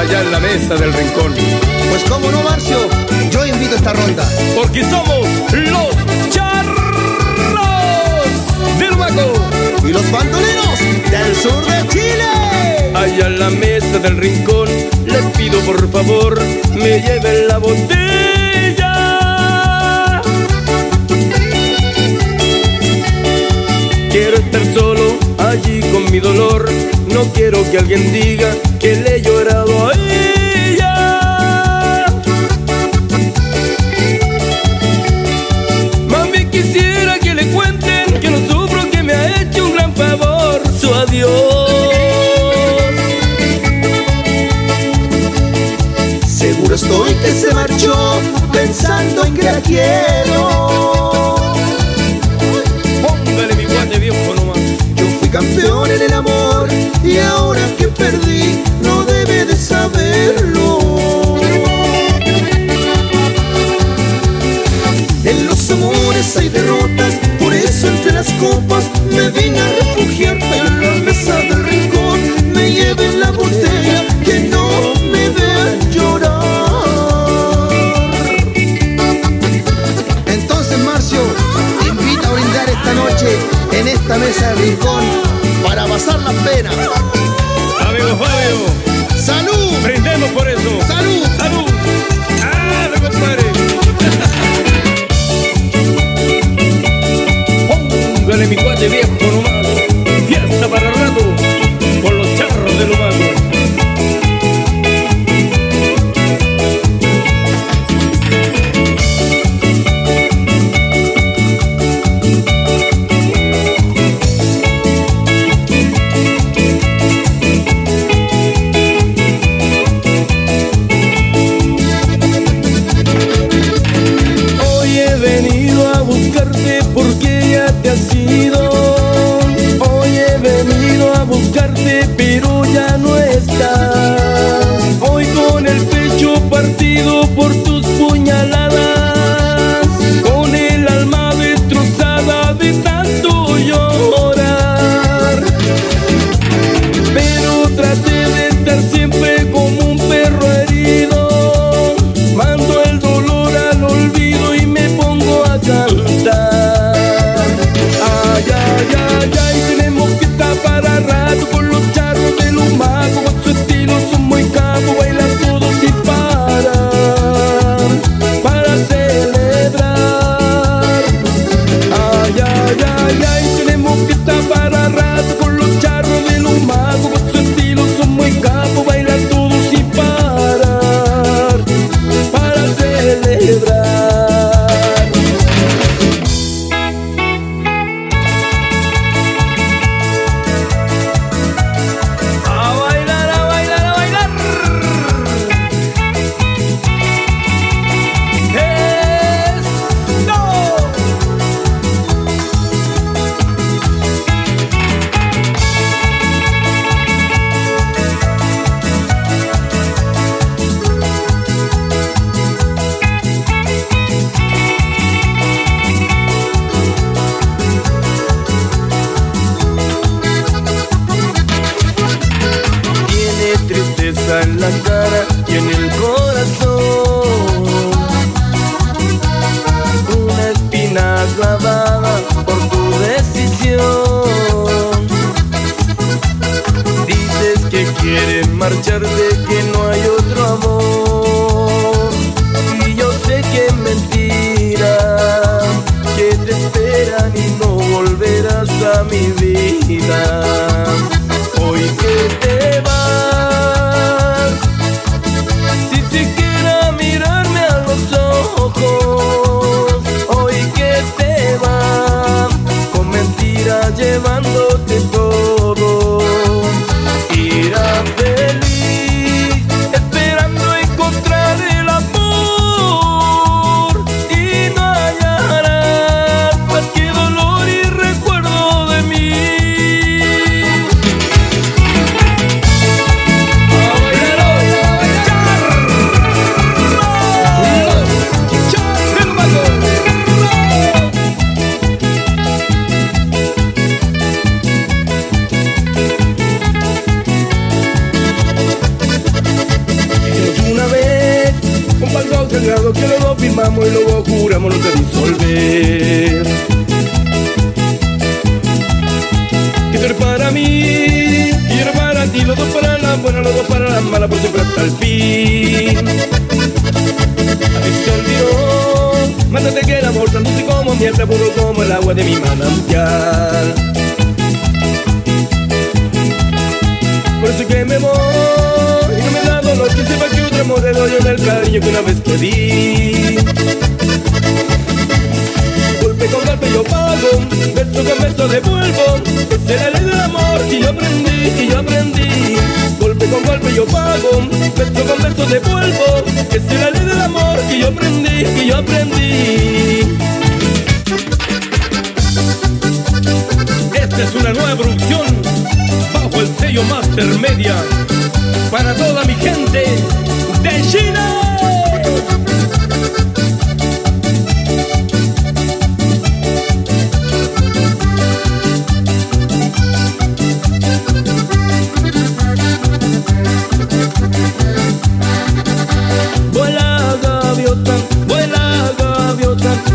allá en la mesa del rincón. Pues cómo no, Marcio, yo invito a esta ronda. Porque somos los charros del Huaco. Y los pantolinos del sur de Chile. Allá en la mesa del rincón, les pido por favor, me lleven la botella. Quiero estar solo allí con mi dolor. No quiero que alguien diga que le esta mesa de rincón para pasar las penas. Amigo Fabio. Salud. Brindemos por eso. Salud. Salud. El fin. A se olvidó, mándate que el amor tan dulce como miel, puro como el agua de mi manantial. Por eso que me voy, y no me da dolor que sepa que otro amor le doy en el cariño que una vez te di. Golpe con golpe yo pago, beso con beso devuelvo. La ley del amor que yo aprendí. Beso devuelvo. Esa es la ley del amor que yo aprendí, que yo aprendí. Esta es una nueva producción bajo el sello Master Media para toda mi gente de China. Gaviota,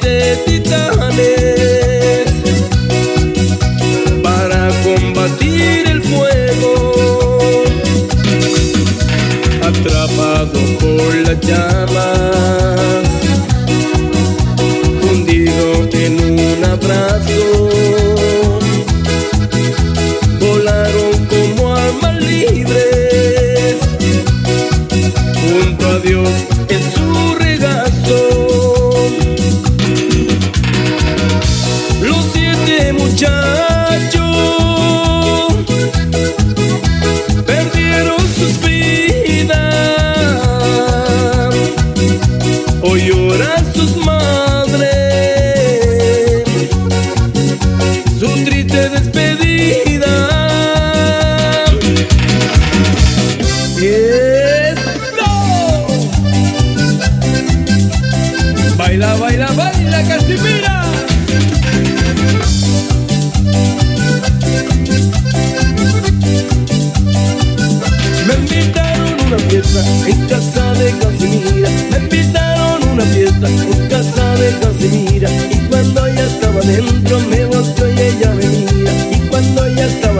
siete titanes Hoy lloran sus madres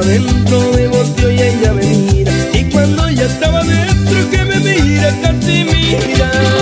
dentro me volteó y ella me mira. Y cuando ella estaba dentro que me mira Casimira. Ciro